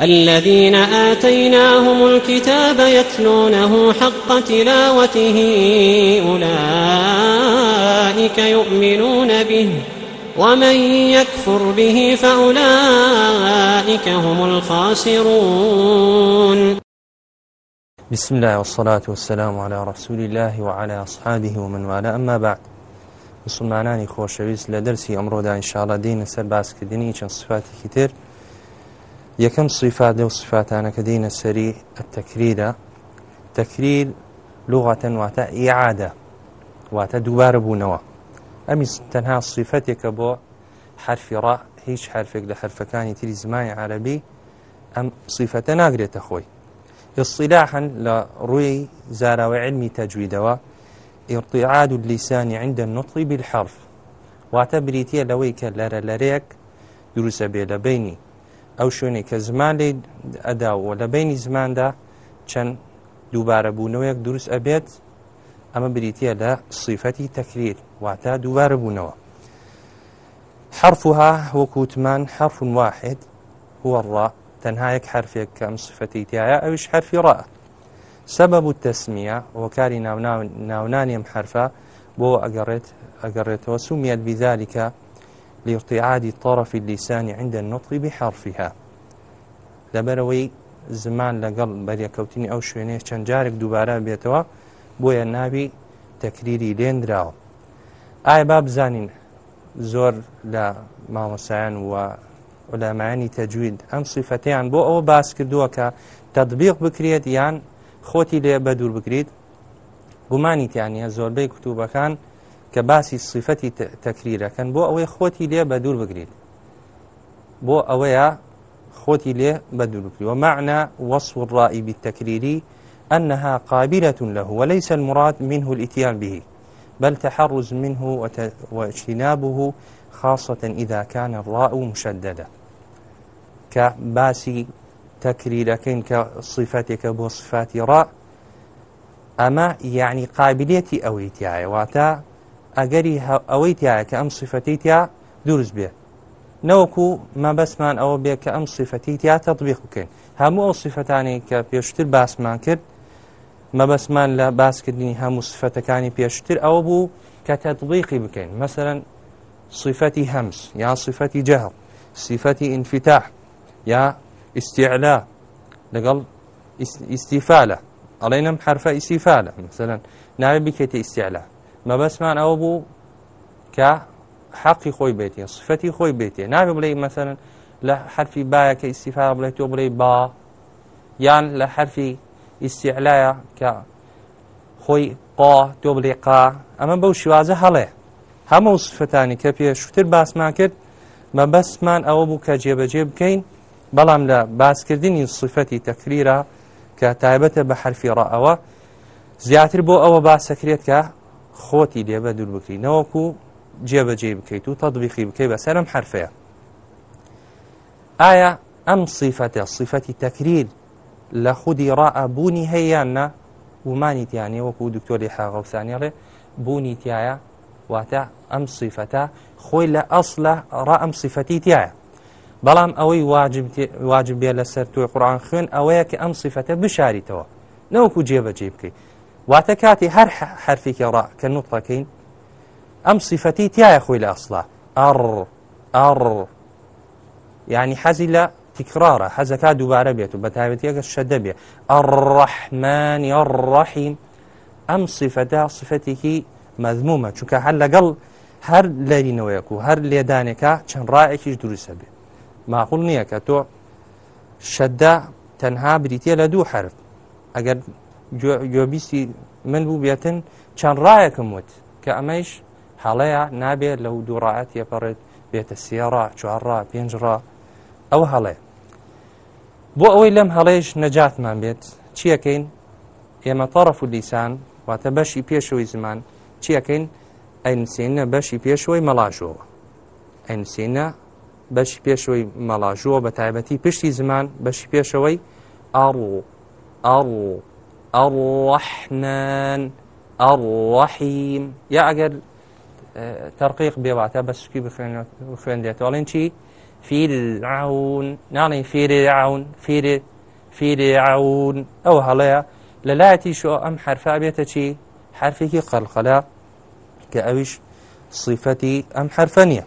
الذين آتيناهم الكتاب يتلونه حق تلاوته أولئك يؤمنون به ومن يكفر به فأولئك هم الخاسرون بسم الله والصلاة والسلام على رسول الله وعلى أصحابه ومن والاه أما بعد مسلمانانی خۆشەویست لە دەرسی ئەمڕۆدا ئینشاڵە دینە سەر باسکردنی چەند سوفاتێکی تر یەکەم سیفات لە و سفاتانەکە دینە سەری تەکریرە تەکریر لغاتەن واتە ئیعادە واتە دووبارە بوونەوە ئەمی تەنها سیفەتێکە بۆ حرفی ڕ هیچ حرفێک لە حرفەکانی تری زمانی عربی ئەم سیفەتە ناگرێتە خۆی ئصلاحن لە ڕووی زاراوە علمی تەجویدەوە ئڕتیعاد و لیسانی عندە نوتڵی بالحرف واتە بریتە لەوەی کە لەرە لەرەیەک دروسە بێ لە بینی ئەو شوێنی کە زمان لی ئەداوە لە بینی زماندا چەند دووبارە بوونەوەیەک دروست ئەبێت ئەمە بریتە لە سیفەتی تەکریر واتە دووبارە بوونەوە حرفها وەکووتمان حرف واحد هو الراء تەنها یەک حرفێک کە ئەم سفەتی تایە ئەوش حرفی ڕە سبب التسمية وكاري ناوناني حرفا بو أقرت أقرت وسميت بذلك لارتعاد طرف اللسان عند النطق بحرفها لەبەرەوەی زمان لەگەڵ بەریەکەوتنی ئەو شوێنەیە چەند جارێک دووبارە بێتەوە بۆیە ناوی تەکریری لێنراوە ئایا با بزانین زۆر لە مامۆسایان و ئۆلامانی تەجوید ئەم سیفەتیان بۆ ئەوە باس کردووە کە تەدبیق بکرێت یان خۆتی لێ بە دوور بکریت گومانیتیانە زۆربەی کتوبەکان کە باسی سیفەتی تەکریرەکەن بۆ ئەوەی خۆتی لێ بە دوور بگریت بۆ ئەوەیە خۆتی لێ بە دوورکری ومعنا وصف الرائي بالتكرير أنها قابلة له وليس المراد منه الاتيان به بل تحرز منه واجتنابه خاصة إذا كان الراء مشددة كباسي تكريركين كصفتك بصفات راء ئەمە یعنی قابلێتی ئەوەی تایەواتە ئەگەری ئەوەی تایە کە ئەم سیفەتی تیا دروست بێ نەوەکو مەبەسمان ئەوە بێ کە ئەم سیفەتی تیا تەطببیق بکەین هەموو ئەو سیفەتانی کە پێشتر باسمان کرد مەبەسمان لە باسکردنی هەموو سفەتەکانی پێشتر ئەوە بوو کە تەطببیقی بکەین مەسەرەن صفەتی هەمس یا صفەتی جەهڵ صفەتی ئینفتاح یا ئیسیعلا لەگەڵ ئیسیفالە ئەڵێنم حرفە ئیسیفالە مثلەن ناوی بکێتە ئیسیعلا مەبەسمان ئەوە بوو کە حەقی خۆی بێتێ سفەتی خۆی بێتێ نابێ بڵێ مەسەرن لە حرفی باەکە ئیسیفا بڵێت تۆ بڵێ با یان لە حرفی ئیسیعلایە کە خۆی قا تۆ بڵێ قا ئەمە بەو شیوازە هەڵێ هەموو سفتانی کە پێشتر باسمان کرد مەبەستمان ئەوە بوو کە جێبەجێ بکەین بەڵام لە باسکردنی سفەتی تەکریرە کە تایبەتە بە حرفی ڕەوە زیاتر بۆ ئەوە باسەکرێت کە خۆتی لێبە دوور بکەینەوەکو جێبەجێ بکەیت و تەدبیخی بکەیت بە سەرم حرفەیە ئایا ئەم صیفەتە صیفەتی تەکریر لە خودی ڕائەبوونی هەیەیاننا ومانی تیانێ وەکو دکتۆری حاغەوسانیڵێ بوونی تایە واتە ئەم صیفەتە خۆی لە ئەس لە ڕە ئەم صیفەتی تایە بەڵام ئەوەی واجب بێ لەسەر توی قڕان خوێن ئەوەیە کە ئەم صیفەتە بشاریتەوە نەوەکو جێبەجێ بکەیت واتە کاتی هەر حرفێکی ڕ کە نوتڕەکەین ئەم سیفەتی تایە خۆی لە ئەسڵا ئەڕ ئەڕ یعنی حەزی لە تکرارە حەزەکە دووبارە بێت و بە تایبەتیەکە شەدە بێ ئەڕەحمانی ئەڕەحیم ئەم سیفەتە سفەتێکی مەزمومە چونکە هەر لەگەڵ هەر لەرینەوەیەک و هەر لێدانێکە چەند ڕایەکیش دروستە بێ ماقول نییە کە تۆ شەدە تەنها بریتە لە دوو حرف ئەگەر گوێبیستی من بوو بێتن چەند ڕایەکەم وت کە ئەمەش هەڵەیە نابێت لەو دووڕایەت یەپەڕێت بێتە سێڕا چوارڕا پێنجڕا ئەو هەڵێ بۆ ئەوەی لەم هەڵەیەش نەجاتمان بێت چیەکەین ئێمە تەرەف و دیسان واتە بەشی پێشەوەی زمان چیەکەین ئەینسینە بەشی پێشەوەی مەلاژەوە ئەینسینە بەشی پێشەوەی مەلاژوە بە تایبەتی پشتی زمان بەشی پێشەوەی ئاڕوو ئاڕوو الرحمن الرحيم يا ئەگەر ترقيق بێواتە بەسکی بخوێندێتەوەڵێن چی فیلعون ناڵی فیرعون فیرعون ئەو هەڵەیە لە لایەتی شۆ ئەم حرفا بێتە چی حرفێکی قەلقەلا کە ئەویش صیفەتی ئەم حرفە نییە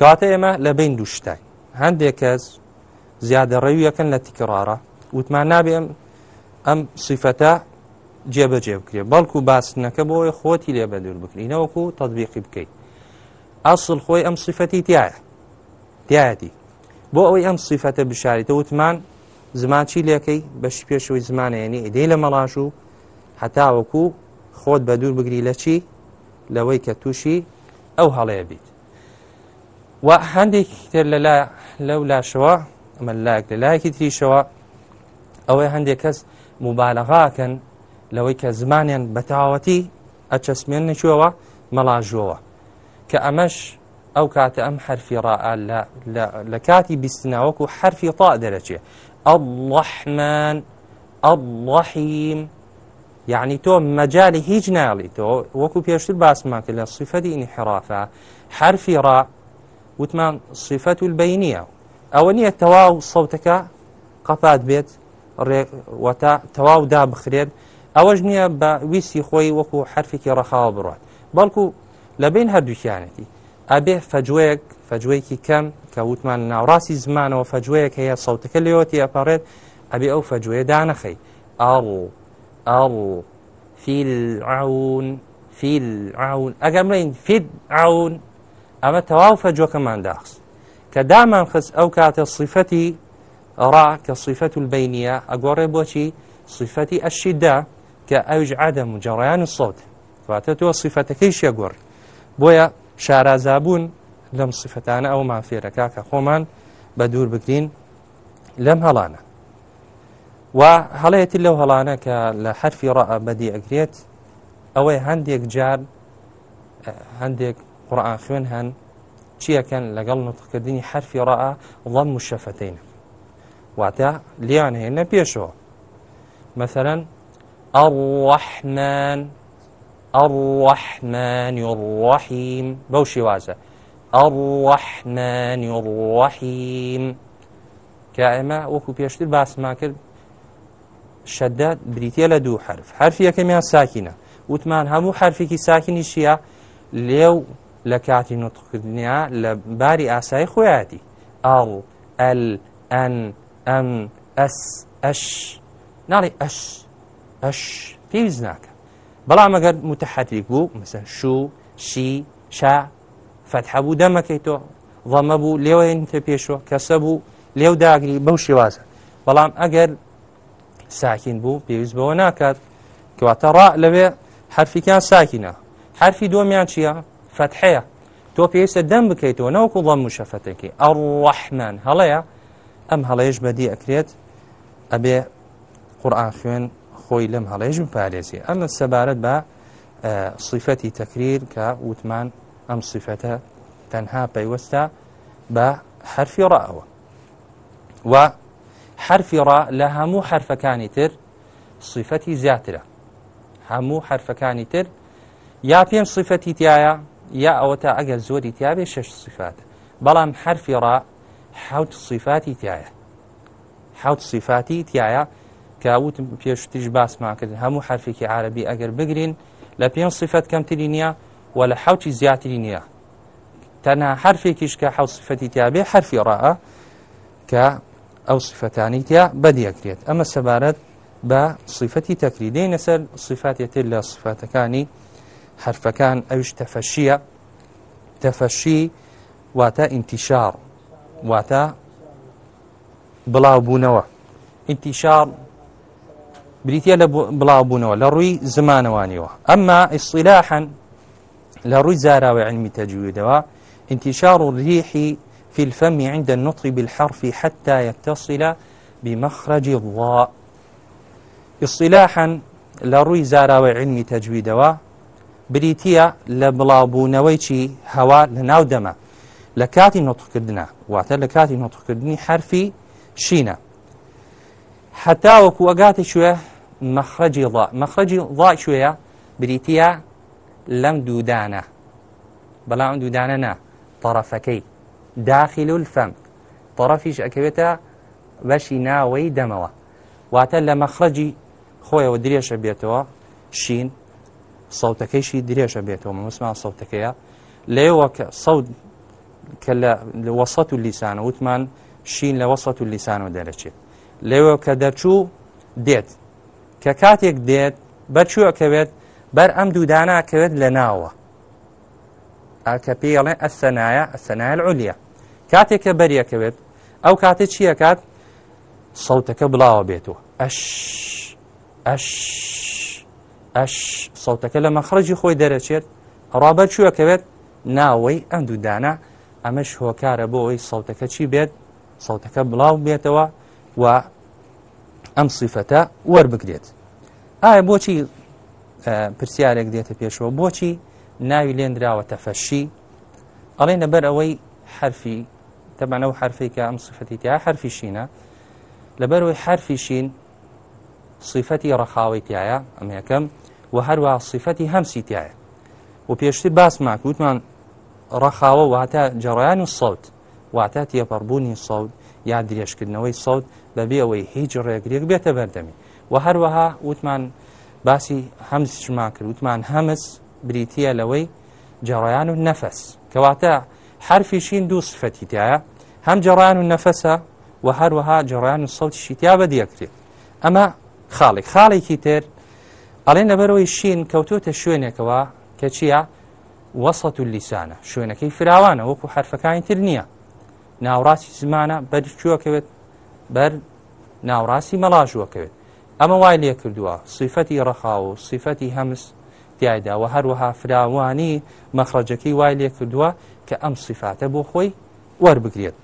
کاتە ئێمە لە بین دوو شتای هەندێک کەس زیادە ڕێویەکەن لە تیکڕارە وتمان نابێم ئەم سیفەتە جێبەجێ بکرێ بەڵکو باستنەکە بۆی خۆتی لێ بە دوور بکرینەوەکو تەبیقی بکەیت ئاسڵ خۆی ئەم سیفەتی تایە تایەتی بۆ ئەوەی ئەم سیفەتە بشاریتە وتمان زمانچی لەکەی بەش پێشەوەی زمانێنی ئیدەی لە مەڵاش و هەتاوەکو خۆت بە دوور بگری لە چی لەوەی کە تووشی ئەو هەڵەیە بیت و هەندێک تر لەلا لەو لاشەوە ئەمە لایەک لە لایەکی تریشەوە ئەوەی هەندێک کەس مبالەغاکەن لەوەی کە زمانیان بەتاوەتی ئەچەسمێن نەچوەوە مەڵاژۆوە کە ئەمەش ئەو کاتە ئەم حرفی ڕائال لە کاتی بیستناوەکو حرفی تا دەرەچێ ئەڵحمان ئەڵحیم یعنی تۆ مەجای هیچ ناڵی تۆ وەکو پێشتر باسمان کە لە سیفەتی ئینحرافە حرفی ڕا وتمان سیفەت البینیە ئەوە نییە تەواو سەوتەکە قەپات بێت ڕێوەتا تەواو دا بخرێن ئەوەش نییە بە ویسی خۆی وەکو حرفێکی ڕەخاوە بڕات بەڵکو لە بین هەردووکیانەتی ئەبێ فەجوەیەک فەجوەیەکی کەم کە وتمان ناوڕاستی زمانەوە فەجوەیەک هەیە سەوتەکە لەوەتی ئەپەڕێت ئەبێ ئەو فەجوێ دانەخەی ئاڵ ئاڵ فیلعون فیلعون ئەگەم لەین فیدعون ئەمە تەواو فەجوەکەمان داخست کە دامان خست ئەو کاتە صیفەتی را کە صیفەت و البینە ئەگۆڕێ بۆچی صیفەتی ئەشیدا کە ئەوج عادەم و جەڕیان سۆت واتە تۆ صیفەتەکەی شێگۆڕ بۆیە شارازابوون لەم صفتانە ئەو مافێرەکە کە خۆمان بە دوور بگرین لەم هەڵانە و هەڵەتی لەو هەڵانە کە لە حرفی ڕە بەدی ئەگرێت ئەوەی هەندێک جار هەندێک قڕان خوێن هەن چیەکەن لەگەڵ نوتقکردنی حرفی ڕە ڵەم و شەفەتینە واتە لیان هێنە پێشەوە مەسەرەن ئەڕحمان ئەڕحمان ڕحیم بەو شێوازە ئەڕحمان ڕحیم کە ئێمە وەکو پێشتر باسمان کرد شەدەت بریتە لە دوو حرف حرفی یەکەمیان ساکینە وتمان هەموو حرفێکی ساکنی شیە لێو لە کاتی نوتکردنیا لە باری ئاسایی خۆیەتی ئاڵ ئەل ئەن ئەم ئەس ئەش ناڵی ئەش ئەش پێویست ناکە بەڵام ئەگەر متحەتیک بوو مثل شو شی شا فتحە بوو دەمەکەی تۆ ڵەمە بوو لێوەێنتە پێشوە کەسە بوو لێو داگری بەو شێوازە بەڵام ئەگەر ساکین بوو پێویست بەوە ناکات کەواتە ڕ لەوێ حرفیکان ساکینە حرفی دۆمیان چییە فتحەیە تۆ پێویستە دەم بکەیتەوە نەوەکو ڵەم و شەفەتێکی ئەڕحمان هەڵەیە ئەم هەڵەیەش بەدی ئەکرێت ئەبێ قورآان خوێن خۆی لەم هەڵێژم پارێزی ئەم لە سەبارەت بە صیفەتی تەکریر کە وتمان ئەم صیفەتە تەنها پەیوەستا بە حرفی ڕائەوە و حرفی ڕا لە هەموو حرفەکانی تر صیفەتی زیاترە هەموو حرفەکانی تر یا پێم صیفەتی تایە یا ئەوە تا ئەگەر زۆری تیاابێ شش صفات بەڵام حرفی ڕا حوت صفاتی تایە حوت صفاتی تایە کاوتم پێشتیش باسمان کرد هەموو حرفێکی عربی ئەگەر بگرین لە پێنج صفەت کەمتری نییە و لە حوتی زیاتری نییە تەنها حرفێکیش کە حوت صفەتی تیاابێ حرفی ڕە کە ئەو صفەتانی تیا بەدیەکرێت ئەمە سەبارەت بە صفەتی تەکریدەی نەسەر صفاتێتر لە صفاتەکانی حرفەکان ئەوش تەفەشیە تەفەشی واتە ئینتیشار واتە بڵاوبوونەوە ئینتیشار بریتە لە بڵاوبوونەوە لە ڕووی زمانەوانیەوە ئەمما ئیسیلاحەن لە ڕووی زاراوی علمی تەجویدەوە انتشار الريح في الفم عند النطق بالحرف حتى يتصل بمخرج الضاء اصطلاحا لروي زاراوي علمي تجويدوا بريتيا لبلابونويتي هوا لناودما لە کاتی نۆتخکردە واتە لە کاتی نۆتخکردنی حرفی شینە حتاوەکو ئەگاتی شوێ مەخرەجی ڵ مەخرەجی ڵای شوێە بریتە لەم دوودانە بەڵام دوودانە نا طرفەکەی داخل و الفەم طرفیش ئەکەوێتە بەشی ناوەی دەمەوە واتە لە مەخرەجی خۆیەوە درێژە بێتەوە شین سەوتەکەیشی درێژە بێتەوە مسلمان سەوتەکەیە لێوە کە سەود کە لە وەسەت و لیسانە وتمان شین لە وەسەت و لیسانەوە دەرەچێت لێوە کە دەرچوو دێت کە کاتێک دێت بەچووەکەوێت بەر ئەم دووداناکەوێت لە ناوە کە پێڵێ ئەسەنایە ئەسەنایل عولیە کاتێک کە بەریەکەوێت ئەو کاتە چیەکات سەوتەکە بڵاوە بێتەوە ئەش ئەش ئەش سەوتەکە لە مەخرەجی خۆی دەرەچێت ڕابەر چووەکەوێت ناوەی ئەم دوودانە ئەمەش هۆکارە بۆ ئەوی سەوتەکە چی بێت سەوتەکە بڵاو بێتەوە و ئەم سیفەتە وەربگرێت ئایا بۆچی پرسیارێک دێتە پێشەوە بۆچی ناوی لێنراوە تەفەشی ئەڵێ نەبەر ئەوەی حرفی تەمانەو حرفێکە ئەم سفەتی تیا حرفی شینە لەبەرەوەی حرفی شین صیفەتی ڕەخاوی تایە ئەم یەکەم و هەروە صیفەتی هەمسی تایە و پێشتر باسمان کوتمان ڕەخاوە واتە جەڕیان و سەوت واتە تێپەڕبوونی سەوت یا درێژکردنەوەی سەوت بەبێ ئەوەی هیچ ڕێگرێک بێتە بەردەمی و هەروەها وتمان باسی هەمز شما کرد وتمان هەمز بریتە لەوەی جەڕیان و نەفەس کەواتە حرفی شین دوو سفەتی تایە هەم جەڕیان و نەفەسە و هەروەها جەڕیان و سەوتی شیتیا بە دیەکرێت ئەمە خاڵێک خاڵێکی تر ئەڵێ نەبەرەوەی شین کەوتوتە شوێنێکەوە کە چییە وەسەت و لیسانە شوێنەکەی فراوانە وەکو حرفەکانی تر نییە ناوڕاستی زمانە بەرچووەکەوێت بەر ناوڕاستی مەڵاژوەکەوێت ئەمە وای لێ کردووە سیفەتی ڕەخا و سیفەتی هەمس تایدا و هەروەها فراوانی مەخرەجەکەی وای لێ کردووە کە ئەم سیفاتە بۆ خۆی وەربگرێت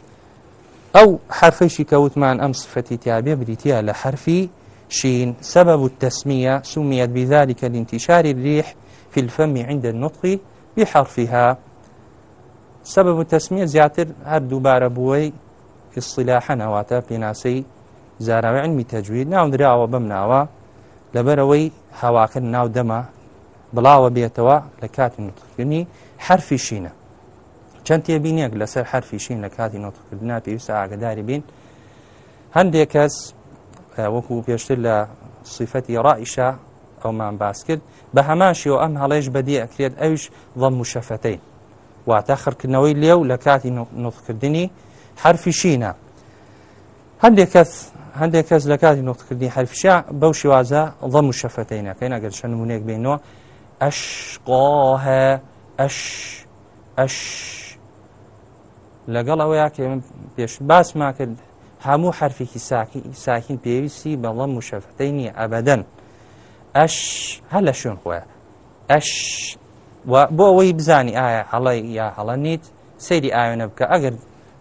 ئەو حرفشی کەوتمان ئەم سفەتی تیاابێ بریتە لە حرفی شين سبب التسمية سميت بذلك لانتشار الريح في الفم عند النطق بحرفها سبب تسمية زیاتر هەر دووبارە بووەی ئیسلاحەنەواتە پێناسەی زاراوی علمی تەجوید ناودراوە بەم ناوە لەبەرەوەی هەواکرد ناو دەما بڵاوە بێتەوە لە کاتی نوتکردنی حرفی شینە چەند تێبینێک لەسەر حرفی شین لە کاتی نوتکردنا پێویستە ئاگداری بین هەندێک کەس وەکو پێشتر لە صیفەتی ڕائیشە ڕقەمان باس کرد بە هەماشیەوە ئەم هەڵێش بەدی ئەکرێت ئەوش ڵەم وشەفەتەی واتە خڕکردنەوەی لێو لە کاتی نوتکردنی حرفی شینە هەندێک کەس هەندێک کەس لە کاتی نوتکردنی حرفشا بەو شێوازە ڵەم وشەفەتەینەکەی نەگەر شە نمونونێک بینەوە ئەش قۆهە ئەش ئەش لەگەڵ ئەوەیە کە پێش باس ما کرد هەموو حرفێکی ساکی ساکین پێویستی بەڵەم وشەفتەی نییە ئەبەدەن ئەش هە لە شوێن خۆە ئەش بۆ ئەوەی بزانی ئایا هەڵی یا هەڵە نیت سەیری ئاوێنە بکە ئەگەر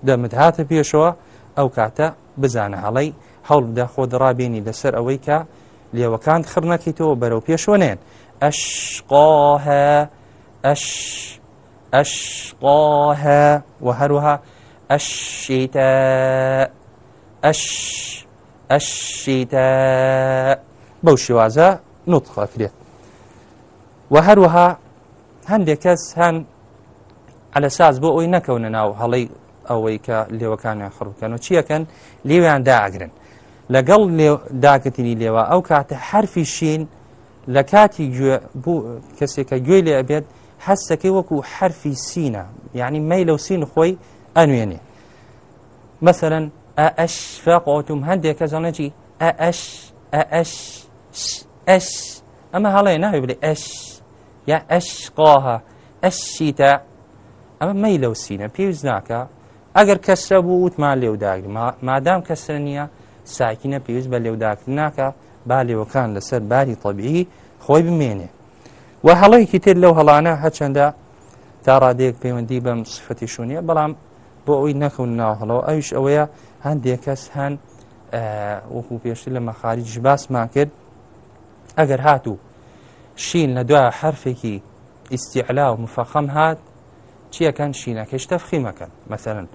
دەمت هاتە پێشەوە ئەو کاتە بزانە هەڵی هەڵ بدە خۆ دەڕابێنی لەسەر ئەوەی کە لێوەکان خڕنەکەیتەوە بەرەو پێشوەنێن ئەش قاهە ئەش ئەش قاهە و هەروها ئەشیتە ئەش ئەشیتە بەو شێوازە نوتخەکرێت و هەروەها هەندێک کەس هەن ئەلە ساز بۆ ئەوی نەکەونە ناو هەڵی ئەوەی کە لێوەکانیان خڕبکەن و چیەکەن لێویان داگرن لەگەڵ داکردنی لێوە ئەو کاتە حرفی شین لە کاتی کەسێکە گوێ لێ ئەبێت حەستەکەی وەکو حرفی سینە یعنی مەی لەو سین خۆی ئەنوێنێ مثلەن ئەش فاقوتم هەندێک کە زانەجی ئەش ئەش ئەش ئەمە هەڵێ ناوی بڵێ ئەش یا ئەش قاها ئەشیتە ئەمە مەی لەو سینە پێویست ناکە ئەگەر کەسە بوو وتمان لێوداگری مادام کەسە نییە ساکینە پێویست بە لێوداکر ناکە با لێوەکان لەسەر باری طببیعی خۆی بمێنێ و هەڵەیەکی تر لەو هەڵانە هەچەندە تا ڕادێک پەیوەندی بەم سفتی شوونیە بەڵام بۆ ئەوی نەخون ناوهڵەوە ئەوش ئەوەیە هەندێک کەس هەن وەکو پێشتر لە مەخارج باسمان کرد ئەگەر هات و شین لە دوای حرفێکی ئیسیعلا و مفەخەم هات چیەکەن شینەکەش تەفخیمەکەن مثلەن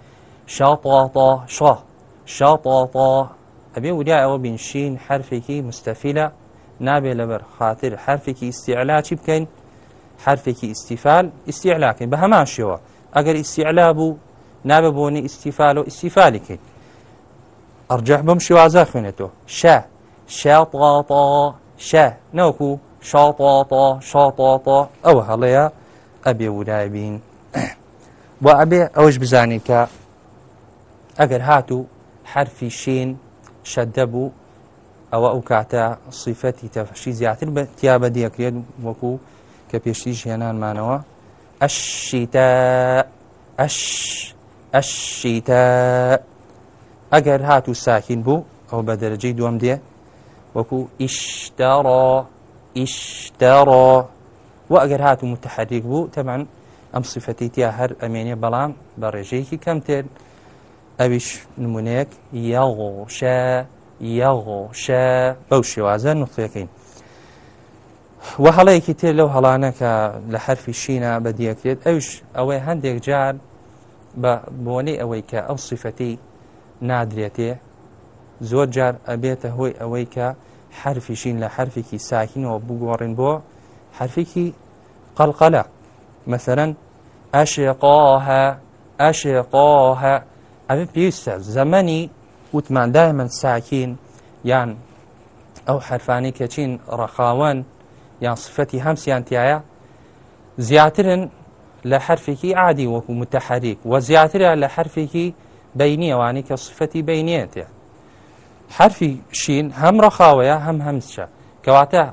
شاطاطا شا شاطاطا ئەبێ وریا ئەوە بینشین حرفێکی مستەفیلە نابێ لەبەر خاطر حرفێکی ئیسیعلا چی بکەین حرفێکی ئیسیفال ئیسیعلاکەین بە هەمان شێوە ئەگەر ئیسیعلا بوو نابە بۆنی ئیسیفال و ئیسیفالیکەین ئەرجەح بەم شێوازە خوێنێتەوە شە شاطاطا شە نەوەکو شاڵپاپا شاڵپاپا ئەوە هەڵەیە ئەبێ ورای بین بۆ ئەبێ ئەوش بزانین کە ئەگەر هات و حرفی شین شەدە بوو ئەوە ئەو کاتە سیفەتی تەفشی زیاتر بە تیا بە دیەکرێت وەکو کە پێشتی ژێنانمانەوە ئەشیتە ئەش ئەشیتە ئەگەر هات و ساکین بوو ئەو بە دەرەجەی دووەم دێ وەکو ئیشتاڕ ئیشتاڕ و ئەگەر هات و متحرک بوو تەمان ئەم سفەتی تیا هەر ئەمێنێ بەڵام بە ڕێژەیەکی کەم تێن ئەویش نمونەیەک یاغۆشە یاغۆشە بەو شێوازە نوخەکەین وە هەڵەیەکی تێ لەو هەڵانەکە لە حرفی شینە بە دیەکرێت ئەوش ئەوەی هەندێک جار بە بۆنەی ئەوەی کە ئەو سیفەتی نادرێتێ زۆر جار ئەبێتە هۆی ئەوەی کە حرفیشین لە حرفێکی ساکینەوە بگۆڕین بۆ حرفێکی قەلقەلە مەسەرەن ئەشێقاها ئەشێقاها ئەمە پێویستە زەمەنی وتماندای من ساکین یان ئەو حرفانی کە چین ڕەخاوەن یان سفەتی هەمسیان تایە زیاترن لە حرفێکی عادی وەکو متحریک و زیاترە لە حرفێکی بینی ئەوانی کە سفەتی بینێتێت حرفی شین هەم ڕەخاوەیە هەم هەمچە کەواتە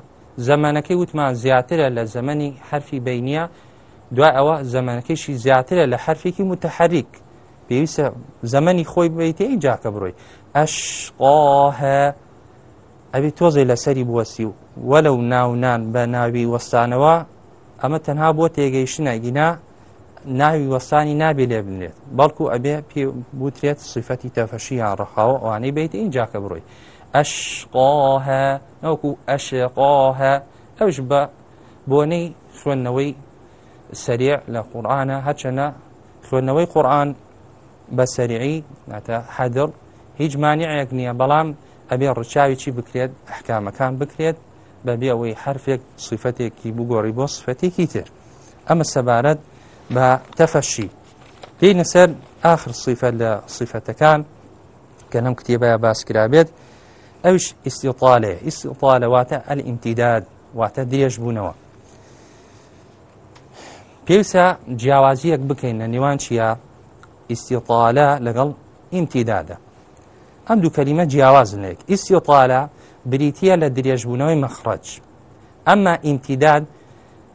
زەمانەکەی وتمان زیاترە لە زەمەنی حرفی بینە دوای ئەوە زەمانەکەیشی زیاترە لە حرفێکی متحریک پێویستە زەمەنی خۆی بیت اینجاکە بڕۆی ئەشقاهە ئەبی تۆزی لەسەری بوەسی و وەلو ناونان بە ناوی وەستانەوە ئەمە تەنها بۆ تێگەیشتە گینا ناوی وەستانی نابێ لێ بنێت بەڵکو ئەبێ بوترێت سیفەتی تەفەشی یا ڕخاوە ئەوانەی بیت اینجاکە بڕۆی ئەشقاهە نەوەکو ئەشقاهە ئەوش بە بۆنەی خوێندنەوەی سریع لە قورآانە هەچەنە خوێندنەوەی قورآن بە سریعی ناتە حەدڵ هیچ مانیعەک نییە بەڵام ئەبێ ڕچاوی چی بکرێت ئەحکامەکان بکرێت بەبێ ئەوەی حرفێک سیفەتێکی بگۆڕی بۆ سفەتێکی تر ئەمە سەبارەت بە تەفەشی پێی نەسەر آخر صیفە لە صیفەتەکان کە نەم کتێبە باسکرابێت ئەوش ئیسیڵالێ ئیسیڵالەواتە ئەل ئیمتیداد واتە درێژ بوونەوە پێویستە جیاوازیەک بکەین لە نێوان چیە ئیسیڵالە لەگەڵ ئیمتیدادە ئەم دوو کەلیمە جیاوازن لێک ئیسیڵالە بریتە لە درێژبوونەوەی مەخڕج ئەمما ئیمتیداد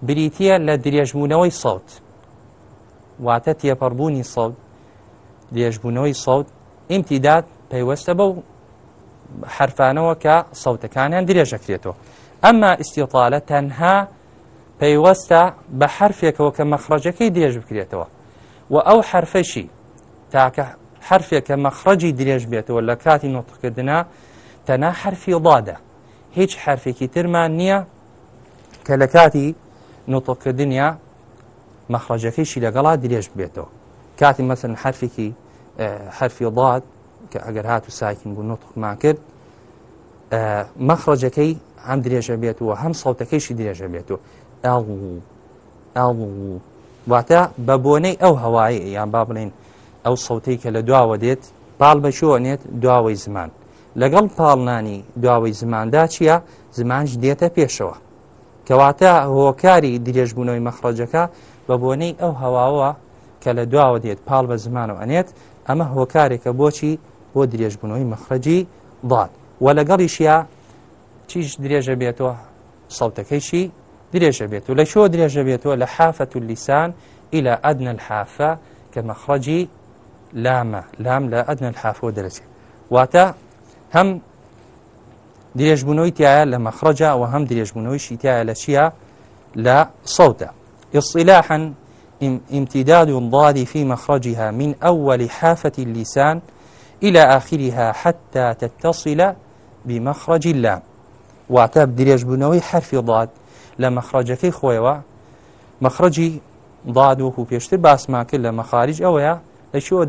بریتە لە درێژبوونەوەی سەوت واتە تێپەڕبوونی سەوت لێژبوونەوەی سەوت ئیمتیداد پەیوەستە بەو حرفانەوە کە سەوتەکانیان درێژەکرێتەوە ئەمما ئیسیقالە تەنها پەیوەستە بە حرفێکەوە کە مەخڕەجەکەی درێژ بکرێتەوە و ئەو حرفەشی تاکە حرفێک کە مەخڕەجی درێژ بێتەوە لە کاتی نوتقکردنا تەنا حرفی ڵادە هیچ حرفێکی ترمان نییە کە لە کاتی نوتقکردنیا مەخڕەجەکەیشی لەگەڵا درێژ بێتەوە کاتی مەسن حرفێکی حرفی ڵات کە ئەگەر هات و ساکین بوو نوتخمان کرد مەخڕەجەکەی هەم درێژە بێتەوە هەم سەوتەکەیشی درێژە بێتەوە ئەڵ ئەڵ واتە بە بۆنەی ئەو هەوایی یان با بڵین ئەو سەوتەی کە لە دواوە دێت پاڵ بەچۆنێت دواوەی زمان لەگەڵ پاڵنانی دواوەی زماندا چییە زمانش دێتە پێشەوە کەواتە هۆکاری درێژبوونەوەی مەخڕەجەکە بە بۆنەی ئەو هەواوە کە لە دواوە دێت پاڵ بە زمانەوە ئەنێت ئەمە هۆکارێکە بۆچی بۆ درێژبوونەوەی مەخرەجی دڵات و لەگەڵیشیە چیش درێژە بێتەوە سەوتەکەیشی درێژە بێت و لە شۆ درێژە بێتەوە لە حافەت و لیسان إلى ئەدنە الحافە کە مەخرەجی لامە لام لە ئەدنە الحافۆ دەرەچێت واتە هەم درێژبوونەوەی تایە لە مەخرەجە و هەم درێژبوونەوەی شیتایە لە چیە لە سەوتە اصطلاحا امتداد ضاد في مخرجها من أول حافة اللسان إلى آخرها حتى تتصل بمخرج اللام واتە درێژ بوونەوەی حرفی ضاد لە مەخرجەکەی خۆیەوە مەخرجی ضاد وەکو پێشتر باسمان کرد لە مەخارج ئەوەیە لەشیوە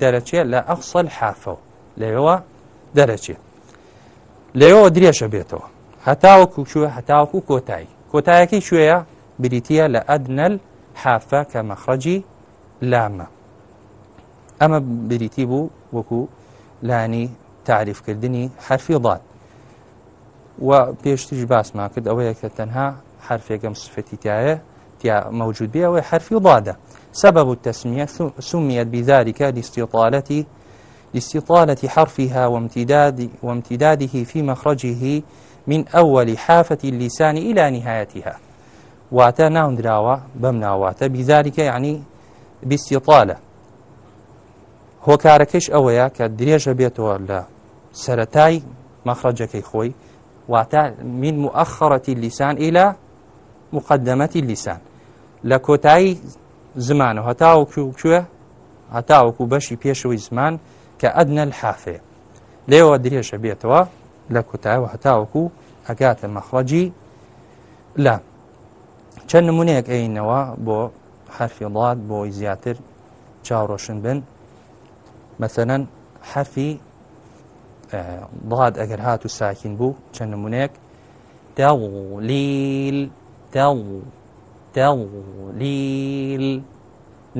دەرەچێت لە ئەفسەل حافەوە لەوەوە دەرەچێت لەوەوە درێژە بێتەوە هەتاوەکو کوێ هەتاوەکو کۆتایی کۆتایەکەی شوێە بریتە لە ئەدنەل حافە کە مەخرەجی لامە ئەمە بریتی بوو وەکو لانی تعریفکردنی حرفی ضاد و پێشتیش باسمان کرد ئەوەیە کە تەنها حرفێکم سفەتیتایە تیا مەوجود بێ ئەوەی حرفی ضادە سبب التسمية سميت بذلك لاستطالة لاستطالة حرفها وامتداد وامتداده في مخرجه من أول حافة اللسان إلى نهايتها واتە ناونراوە بەم ناواتە بیزاریکە یعنی بیسیطالە هۆکارەکەش ئەوەیە کە درێژە بێتەوە لە سەتای مەخرەجەکەی خۆی واتە من مؤخرەتی لیسان ئیلا مقدمەتی لیسان لە کۆتایی زمان و هەتاوکوێ هەتاوەکو بەشی پێشەوەی زمان کە ئەدنە الحافێ لێەوە درێژە بێتەوە لە کۆتایەوە هەتاوەکو ئەگاتە مەخڕەجی لە چەند نمونەیەک ئەینەوە بۆ حرفی وڵات بۆی زیاتر چاوڕۆشن بن مەسەەن حرفی ضاد ئەگەر هات و ساکین بوو چەند نمونەیەک داولیل داولیل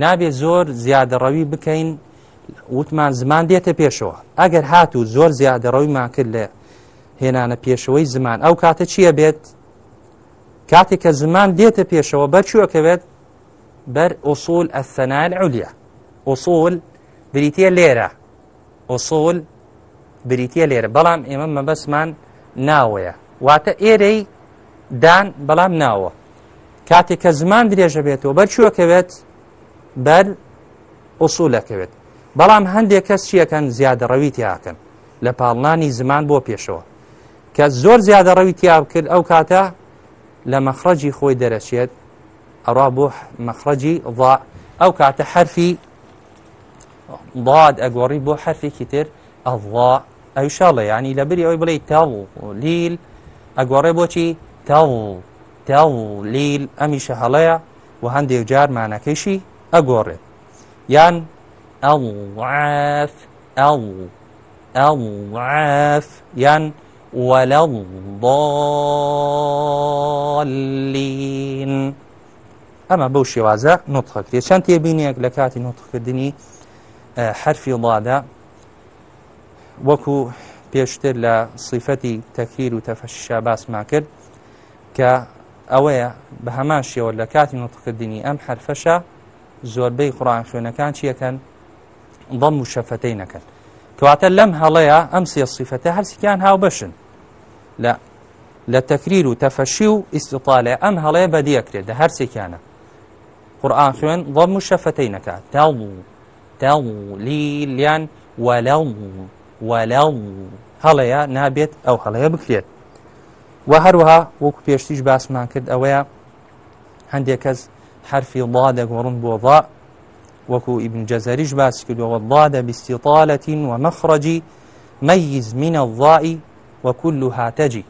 نابێت زۆر زیادەڕەوی بکەین وتمان زمان دێتە پێشەوە ئەگەر هات و زۆر زیادەڕەویمان کرد لە هێنانە پێشەوەی زمان ئەو کاتە چییە بێت کاتێک کە زمان دێتە پێشەوە بەرچووەکەوێت بەر ئۆسول ئەسەنال عولیا ئۆسۆل بریتە لێرە ئۆسۆل بریتە لێرە بەڵام ئێمە مەبەسمان ناوەیە واتە ئێرەی دان بەڵام ناوە کاتێک کە زمان درێژە بێتەوە بەرچووەکەوێت بەر ئۆسوولەکەوێت بەڵام هەندێک کەس چیەکەن زیادە ڕەوی تیاکەن لە پاڵنانی زمان بۆ پێشەوە کە زۆر زیادە ڕەوی تیاکرد ئەو کاتە لە مەخرەجی خۆی دەرەچێت ئەڕا بۆ مەخرەجی ضاء ئەو کاتە حرفی ضاد ئەگۆڕی بۆ حرفێکی تر ئەڵا ئەوشاڵێ ینی لە بری ئەوی بڵێ تاڵ لیل ئەگۆڕێ بۆچی تاڵ تاڵ لیل ئەمیشە هەڵەیە و هەندێک جارمانەکەیشی ئەگۆڕێت یان ئەڵ ئەڵ ئەڵ یان ولا الضالين ئەمە بەو شێوازە نوتخەکرێت چەند تێبینێک لە کاتی نوتخکردنی حرفی ڵادا وەکو پێشتر لە صیفەتی تەکریر و تەفەشیشا باسما کرد کە ئەوەیە بە هەمان شێوە لە کاتی نوتخکردنی ئەم حرفەشە زۆربەی قڕان خوێنەکان چیەکەن ضەم و شەفەتەی نەکەن کەواتە لەم هەڵەیە ئەم سێسیفەتە هەرسیان هاوبەشن لە لە تەکریر و تەفەشی و ئیسیقالێ ئەم هەڵەیە بەدیەکرێت لە هەرسێکیانە قورآان خوێن ڵەم و شەفەتەی نەکات تاڵ تاڵ لیلیان وەلاو وەلاو هەڵەیە نابێت ئەو هەڵەیە بکرێت و هەروەها وەکو پێشتیش باسمان کرد ئەوەیە هەندێک کەس حرفی ڵا دەگۆڕن بۆ ڵا وەکو ئیبن جەزەریش باس کردوەوە ڵادە بیستیطالەتین ومەخڕەجی مەیز منە الضائی وەکل هاتەجی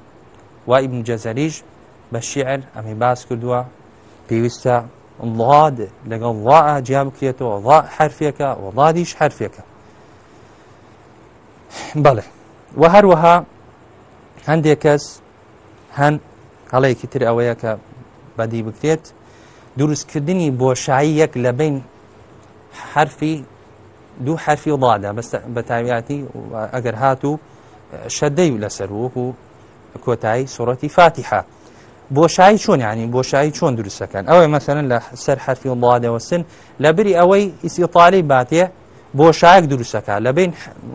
و ئیبن جەزەریش بە شیعر ئەمی باس کردووە پێویستە ڵاد لەگەڵ ڵا جیا بکرێتەوە ڵا حرفێکە و ڵادیش حرفێکە بەڵێ و هەروەها هەندێک کەس هەند هەڵەیەکی تر ئەوەیە کە بەدی بکرێت دروستکردنی بۆشایی یەک لە بین حرفی دوو حرفی وڵادا بە تاویاتی ئەگەر هات و شەدەی لەسەر وەکو کۆتایی سوڕەتی فاتیحە بۆشایی چۆن ینی بۆشایی چۆن دروستەکەن ئەوەی مەسەرن لە سەر حرفی وڵادەوە سن لە بری ئەوەی ئیسیطالی باتێ بۆشایەک دروستەکە لە بین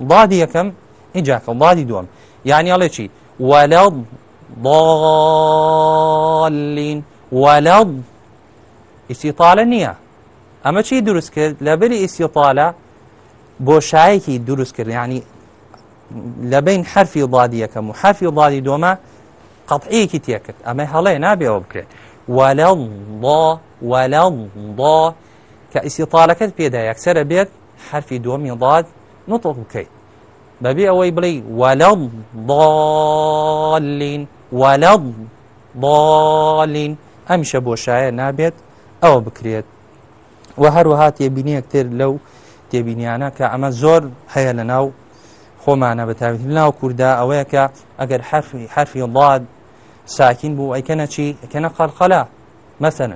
وڵادی یەکەم اینجاکە وڵادی دووەم یانی ئەڵێ چی وەلەڵ ضالين ولو استطالة نية ئەمە چی دروست کرد لەبەری ئیسیطالە بۆشایەکی دروست کرد ینی لە بین حرفی ڵادیەکەم و حرفی ڵادی دۆمە قەتعەیەکی تێکرد ئەمە هەڵێ نابێەوە بکرێت وەلەڵڵوەلەڵڵ کە ئیسیطالەکەت پێدا یەکسرە بێت حرفی دۆمی ڵاد نوتۆق بکەیت بەبێ ئەوەی بڵێ وەلەڵڵین وەلەڵڵین ئەمیشە بۆشایە نابێت ئەوە بکرێت و هەروەها تێبینیەک تر لەو تێبینیانە کە ئەمە زۆر هەیە لە ناو خۆمانە بە تاویت ناو کووردا ئەوەیە کە ئەگەر حرفی حرفی ڵاد ساکین بوو ئەیکەنە چی ئەکەنە قەرقەلا مەسەن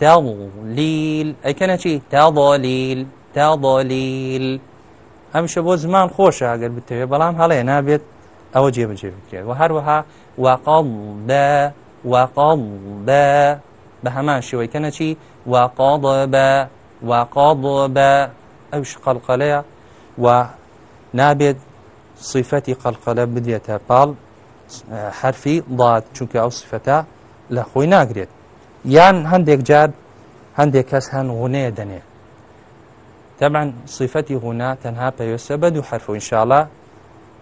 تاڵلیل ئەیکەنە چی تاڵۆلیل تاڵۆلیل ئەمشە بۆ زمان خۆشە ئەگەر بتەوێت بەڵام هەڵەیە نابێت ئەوە جێبەجێ بکرێت و هەروەها واقڵ بە واقڵ بە بە هەمان شێوەیکەنە چی وقاضب وقاضب ئەوش قەلقەلەیە و نابێت صیفەتی قەلقەلە بدێتە پاڵ حرفی ڵات چونکە ئەو صفەتە لە خۆی ناگرێت یان هەندێک جار هەندێک کەس هەن غونەیە دەنێ تەمان صیفەتی غونا تەنها پێویستە بە دوو حرف و انشاءڵە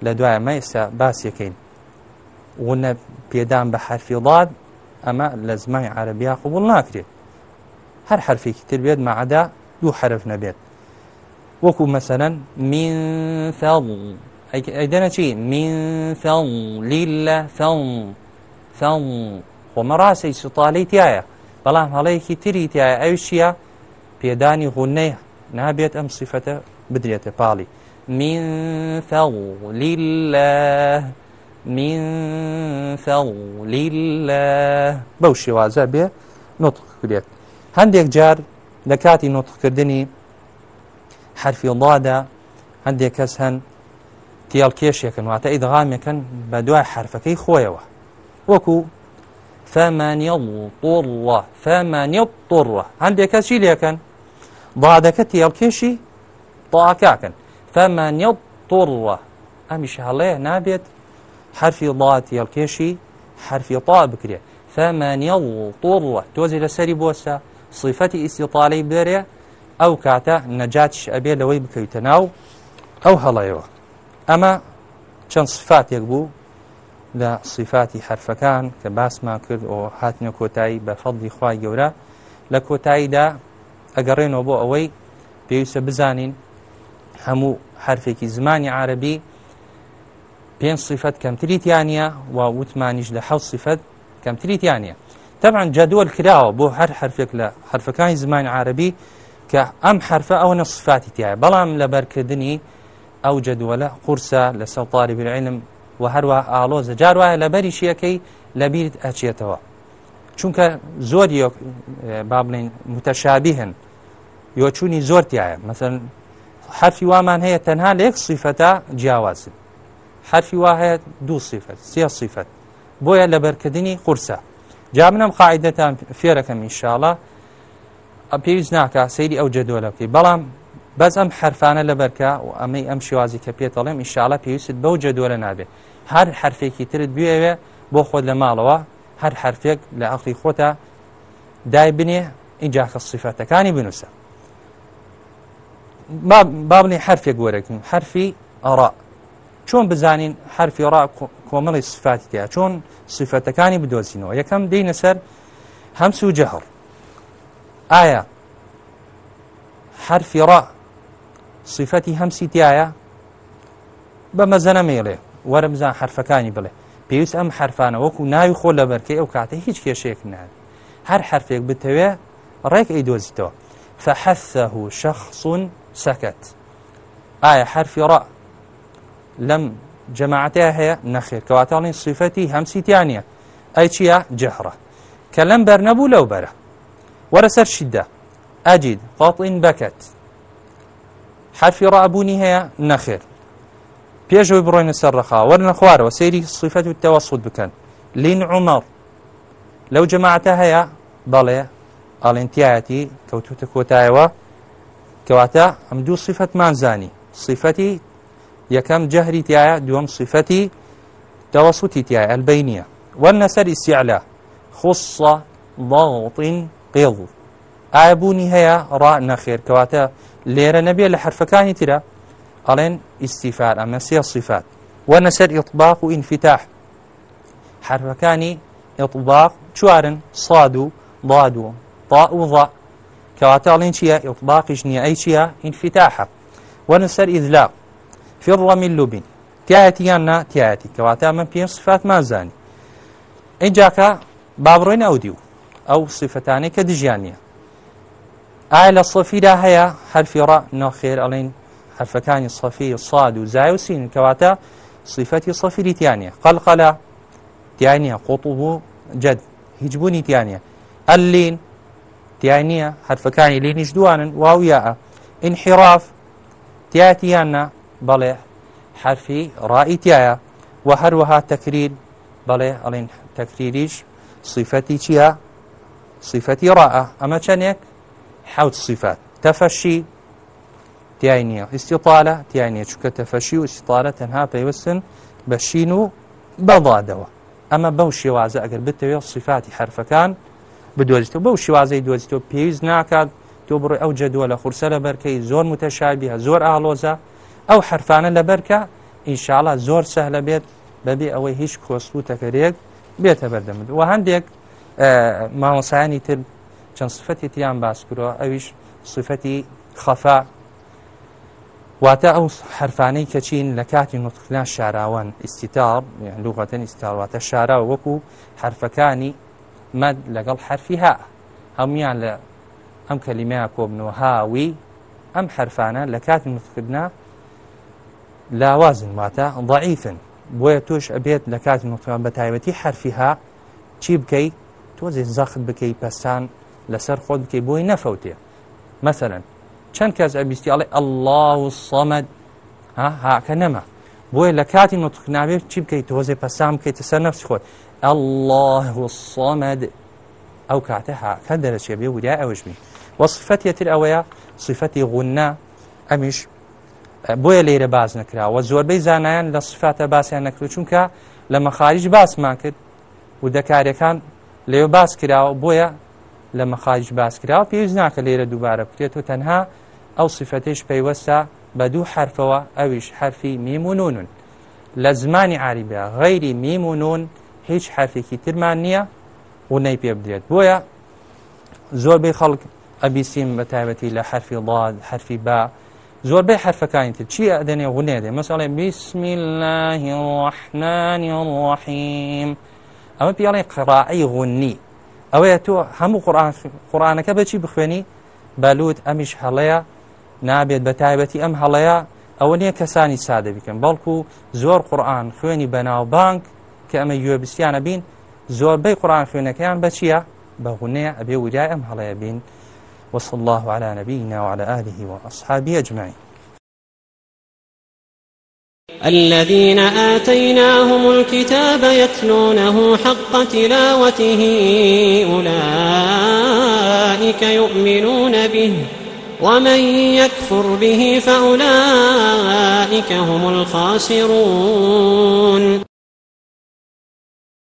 لە دوایە مە ئێستا باسیەکەین غونە پێدان بە حرفی ڵات ئەمە لە زمانی عەربیا قوبول ناکرێت هەر حرفێکی تر بێت مەعدا دوو حرف نەبێت وەکو مەسەەن من فڵ ئەیدەنە چی من فڵ لیلە فڵ فڵ خۆمە ڕاستەی سوتاالی تایە بەڵام هەڵەیەکی تری تایە ئەوش چیە پێدانی غونەیە نابێت ئەم سیفەتە بدرێتە پاڵی من فڵ لیلە من فڵ لیلە بەو شێوازە بێ نوتقرێت هەندێک جار لە کاتی نۆتکردنی حرفی وڵادا هەندێک کەس هەن تێڵکێشێکن واتە ئیدغامێکن بە دوای حرفەکەی خۆیەوە وەکو فەمانە تۆڕوە فەمانە تۆڕوە هەندێک کەس چی لێکەن بادەکە تێڵکێشی تاکاکەن فەمانە تۆڕوە ئەمیش هەڵەیە نابێت حرفی وڵات تێڵکێشی حرفی تا بکرێت فەمانە تۆڕوە تۆزی لەسەری بۆسە صیفەتی ئیسیطاالەی بێرێ ئەو کاتە نەجاتش ئەبێ لەوەی بکەیتە ناو ئەو هەڵەیەوە ئەمە چەند سفاتێک بوو لە صیفاتی حرفەکان کە باسمان کرد و هاتنە کۆتایی بە فەڵی خوای گەورە لە کۆتاییدا ئەگەڕێنەوە بۆ ئەوەی پێویستە بزانین هەموو حرفێکی زمانی عربی پێنج صفەت کەمتریتیانە و وتمانیش لە حەڵ صفەت کەمتریتیانە تەبان جدول کراوە بۆ هەر حرفێک لە حرفەکانی زمان عربی کە ئەم حرفە ئەوە نەصفاتی تایە بەڵام لە بەرکردنی ئەو جدووەلە قورسە لە سەڵتاری برعینم و هەروە ئالۆزە جار وایە لە بەری شیەکەی لە بیرت ئەچێتەوە چونکە زۆر با بڵین متەشابی هەن یۆچوونی زۆر تایە مەسەر حرفی وامان هەیە تەنها لە یەک سیفەتە جیاوازن حرفی وا هەیە دوو سیفەت سێ سیفەت بۆیە لە بەرکردنی قورسە جا منم قاعدەتان فێرەکەم ئینشاڵە پێویست ناکە سەیری ئەو جەدۆ لە بکەی بەڵام بەس ئەم حرفانە لە بەرکە و ئەمەی ئەم شێوازی کە پێتەڵێم ئینشاالە پێویست بەو جەدۆلە نابێت هەر حرفێکی ترت بێوێ بۆ خۆت لە ماڵەوە هەر حرفێک لە عقلی خۆتە دای بنێ اینجا خە سیفەتەکانی بنووسە با بنێ حرفێک وەرەکن حرفی ئەڕە چۆن بزانین حرفی ڕا کۆمەڵی سفاتیتەیە چۆن سفەتەکانی بدۆزینەوە یەکەم دەینە سەر هەمس و جەهڕ ئایا حرفی ڕا صفەتی هەمسی تایە بە مەزەنە مێڵێ وەرە بزان حرفەکانی بڵێ پێویست ئەم حرفانە وەکو ناوی خۆ لە بەرکەی ئەو کاتە هیچ کێشێک ناد هەر حرفێک بتەوێ ڕێک ئەیدۆزیتەوە فەحەثەه شخص سەکەت ئایا حرفی ڕە لەم جەماعەتەیە هەیە نەخیر کەواتاڵین سیفەتی هەمسییتیانە ئەی چیە جەهڕە کە لەم بەرنەبوو لەو بەرە وەرە سەر شیددە ئەجید قاتڵین بەکەت حرفی ڕابوونی هەیە نەخێر پێشەوەی بڕۆینە سەر ڕخا وەرنە خوارەوە سەیری سیفەت و تەوەسوود بکەن لین عمەڕ لەو جەماعتە هەیە بەڵێ ئاڵێنتیایەتی کەوتوتە کۆتایەوە کەواتە ئەم دوو سیفەتمان زانی سیفەتی یەکەم جەهری تایە دووەم صفەتی تەوەسوتی تایە ئەلبینە وەرنەسەری سیعلا خوصە ڵڵتین قێڵ ئابوونی هەیە ڕا نەخێرکەواتە لێرە نەبێ لە حرفەکانی ترە ئەڵێن ئیسیفار ئەمە سێ صفات وەنەسەر ئیطباق و ئینفتاح حرفەکانی ئیطباق چوارن ساد و ضاد و ضاء و ضاء کەواتە ئەڵێن چییە ئیطباقیش نییە ئەی چییە ئینفتاحە وەنەسەر ئیدلاق فڕەمی لوبین تایەتی یان ناتیایەتی کەواتە ئەمە پێ سفات مازانی ئەی جاکە بابڕۆی ناودی و ئەو سفتانەی کە دژیان نیە ئایا لە سەفیدا هەیە هەرفیڕە ناخێر ئەڵین حرفەکانی سەفی ساد و زای و سین کەواتە سیفەتی سەفیری تیانە قەلقەلا تیانە قوتو بوو جد هیچ بوونی تیانە ئەلین تیانە حرفەکانی لێنیش دوانن واویە ئینحراف تیاتیانە بەڵێ حرفی ڕائیتایە و هەروەها تەکرین بەڵێ ئەڵین تەکریریش صیفەتی چییە؟ صیفەتی ڕائە ئەمە چەندێک حوت صیفات تەفەشی تیای نییە ئیسیطالە تیای نیە چکە تەفەشی و ئیسیطالە تەنها پێیوەستن بە شین و بەڵادەوە ئەمە بەو شێوازە ئەگەر بتەوێت صیفاتی حرفەکان بدۆزیتەوە بەو شێوازەی دۆزیتەوە پێویست ناکات تۆ بڕێ ئەو جەدووە لە خورسە لە بەرکەی زۆر متەشابیە زۆر ئالۆزە ئەو حرفانە لەبەرکە ئینشاالله زۆر سەهلە بێت بەبێ ئەوەی هیچ کۆست و تەکەرێک بێتە بەردەمت و هەندێک مامۆسایانی تر چەند سفەتی تیان باس کرەوە ئەویش سفەتی خەفا واتە ئەو حرفانەی کەچین لە کاتی نوتکلان شاراوان ئیسیتاب لوغەتەن ئیسیتاڵواتە شارا وەکو حرفەکانی مەد لەگەڵ حرفی ها هەمویان لە ئەم کەلیمەیە کۆبنەوە هاوی ئەم حرفانە لە کاتی نوتکردنا لاوازن واتە ضعیفن بۆیە توش ئەبێت لە کات نوتوان بە تایبەتی حرفیها چی بکەیت تۆزی زەخت بکەیت پەستان لەسەر خۆت بکەیت بۆی نەفەوتێ مەسەرەن چەند کەس ئەبیستی ئەڵێ ئەله و سەمەد هاکە نەما بۆیە لە کاتی نوتخناوێت چی بکەیت تۆزێ پەسام بکەیتە سەر نەفس خۆت ئەله و سەمەد ئەو کاتە هاکە دەرەچێ بێ وریای ئەوش بین وەصفەتێتتر ئەوەیە صفەتی غنا ئەمیش بۆیە لێرە باز نەکراوە زۆربەی زانایان لە سفاتە باسییان نەکرو چونکە لە مەخارج باسمان کرد و دەکارەکان لێو باس کراوە بۆیە لە مەخارج باس کراوە پێویست ناکە لێرە دووبارە بکرێت و تەنها ئەو سفتش پەیوەستە بە دوو حرفەوە ئەویش حرفی میمونونون لە زمانی عریبە غەیری میمونون هیچ حرفێکی ترمان نییە و نەی پێ بدرێت بۆیە زۆربەی خەڵک ئەبیسیم بە تایبەتی لە حرفی ڵاد حرفی با زۆربەی حرفەکانی تر چی ئەدەنێ غونێ دێ مەساڵێ بسم الله الرحمن الرحیم ئەمە پیاڵێ قڕاعی غنی ئەوەیە تۆ هەموو قڕانەکە بەچی بخوێنی بەلووت ئەمیش هەڵەیە نابێت بە تایبەتی ئەم هەڵەیە ئەوە نییە کەسانی سادە بکەن بەڵکو زۆر قورآن خوێنی بەناوبانک کە ئەمە یوێبستیانە بین زۆربەی قورآان خوێنەکەیان بەچیە بەغونەیە ئەبێ وریای ئەم هەڵەیە بین وصلى الله على نبينا وعلى آله وأصحابه أجمعين الذين آتيناهم الكتاب يتلونه حق تلاوته أولئك يؤمنون به ومن يكفر به فأولئك هم الخاسرون